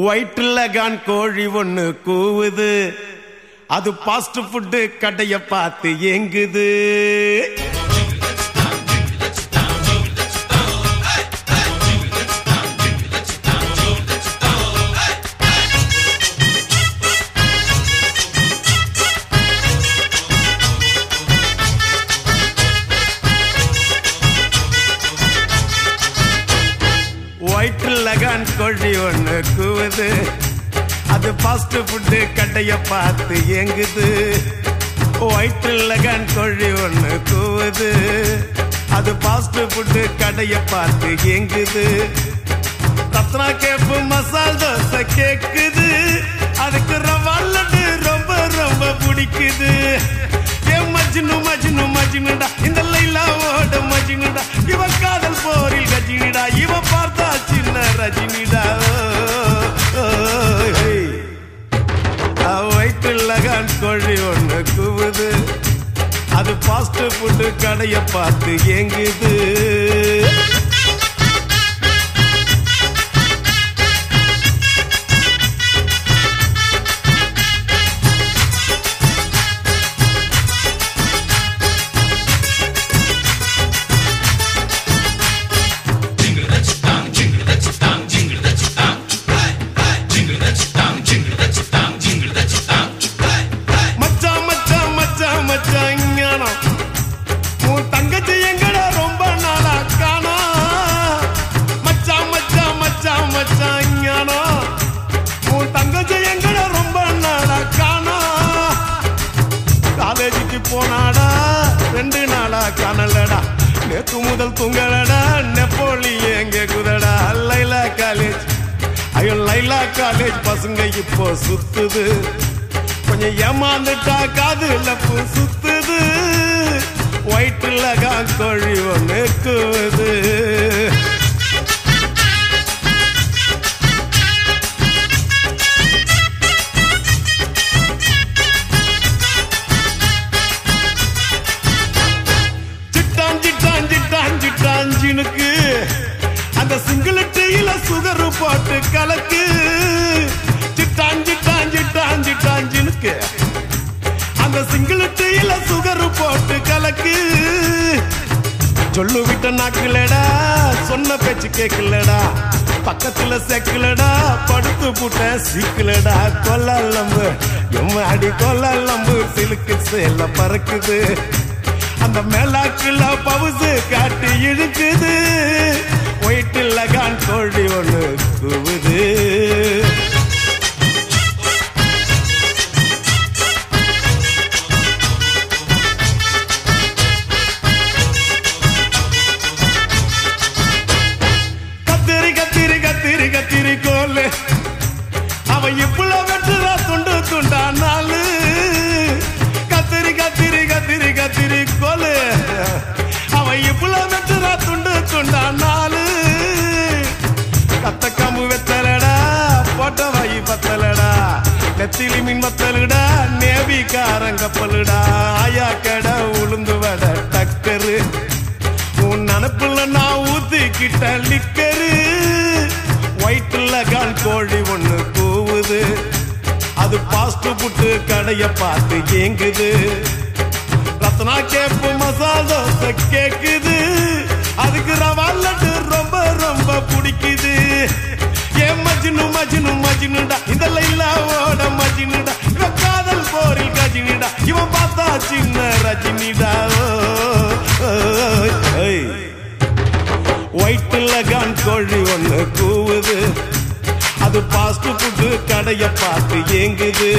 ஒயிட்ல கான் கோழி ஒண்ணு கூவுது. அது பாஸ்ட் ஃபுட்டு கடைய பார்த்து ஏங்குது. ஒயிட்ல கோழி ஒண்ணு கூவுது. அது ஃபாஸ்ட் ஃபுட்டு கட்டைய பார்த்து எங்குது ஒயிட்ல கான் கோழி ஒன்று கூவுது. அது ஃபாஸ்ட் ஃபுட்டு கடைய பார்த்து எங்குது ரத்னா கேப்பு மசால் தோசை கேக்குது. அதுக்கு ரவா லட்டு ரொம்ப ரொம்ப பிடிக்குது. ஏ மஜ்னு மஜ்னு மஜ்னுடா இந்த லைலாவோட மஜ்னுடா ஃபுட்டு பார்த்து ஏங்குது. ரெண்டு நாளா காணலடா நேத்து முதல் தூங்கலடா. நெப்போலி எங்க குதடா. லைலா காலேஜ். ஐயோ லைலா காலேஜ் பசங்க இப்போ சுத்துது. கொஞ்சம் ஏமாந்துட்டா காதுல பூ சுத்துது. ஒயிட்டுல கோழி ஒண்ணு போட்டு கலக்கு. சிட்டாஞ்சி டாஞ்சி டாஞ்சி டாஞ்சினுக்கு அந்த சிங்கிள் டீல சுகரு போட்டு கலக்கு. சொல்லு விட்ட நாக்குலடா சொன்ன பேச்சு கேட்கலடா பக்கத்துல செக்கலடா படுத்து புட்ட சிக்கலடா. கொல்லம்பு எம்மாடி கொல்லம்பு சிலுக்கு சேல பறக்குது. அந்த மேலாக்குல பவுசு காட்டி இழுக்குது. ஒயிட்டில் கான் கோழி ஒன்று கூவுது கத்திரி நெத்திலி மீன் மத்தலுடா நேவி காரங்கப்பலுடா. ஆயா கடை உளுந்து வட டக்கரு. உன் நினப்புல நான் ஊத்திக்கிட்ட லிக்கரு. வயிற்றுல கால் கோழி ஒண்ணு கூவுது. அது பாஸ்ட் புட்டு கடைய பார்த்து ஏங்குது. ரத்னா கேப்பு மசால் தோசை கேக்கு. ஒயிட்ல கான் கோழி ஒண்ணு கூவுது. அது பாஸ்ட் ஃபுட்டு கடைய பார்த்து ஏங்குது.